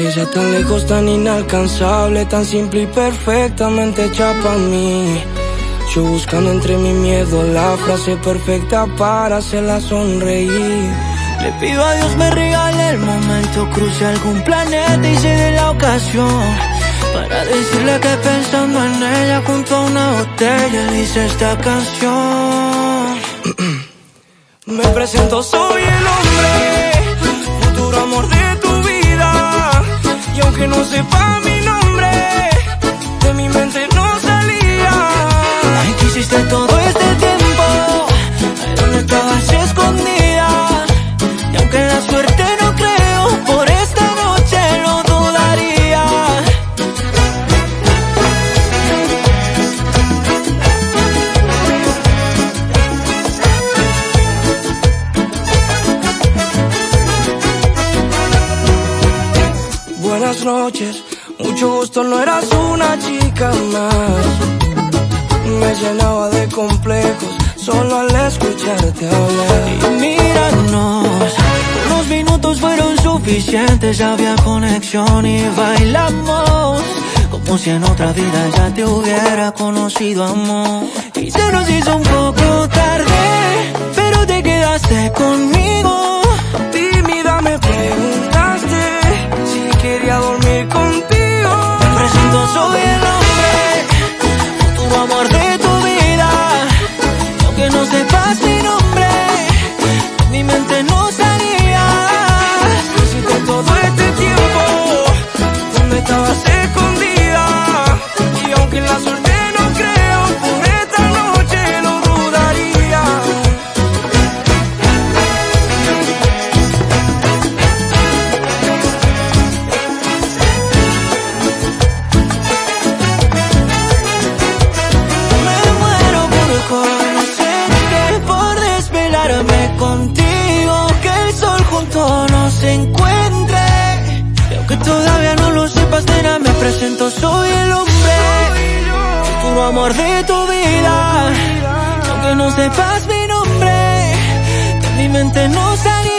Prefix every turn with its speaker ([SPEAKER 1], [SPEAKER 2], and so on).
[SPEAKER 1] Ella tan lejos, tan inalcanzable, tan simple y perfectamente hecha para mí. Yo buscando entre mi miedo la frase perfecta para hacerla sonreír.
[SPEAKER 2] Le pido a Dios me regale el momento, cruce algún planeta y dé la ocasión. Para decirle que pensando en ella junto a una botella dice esta canción.
[SPEAKER 1] me presento, soy el hombre, futuro amor de Buenas noches, mucho gusto, no eras una chica más. Me llenaba de complejos solo al escucharte hablar.
[SPEAKER 2] Y míranos, unos minutos fueron suficientes, había conexión y bailamos. Como si en otra vida ya te hubiera conocido amor.
[SPEAKER 1] Contigo,
[SPEAKER 2] que el sol junto nos encuentre. Y aunque todavía no lo sepas, nena, me presento, soy el hombre, futuro amor de tu vida. Y aunque no sepas mi nombre, de mi mente no
[SPEAKER 1] todo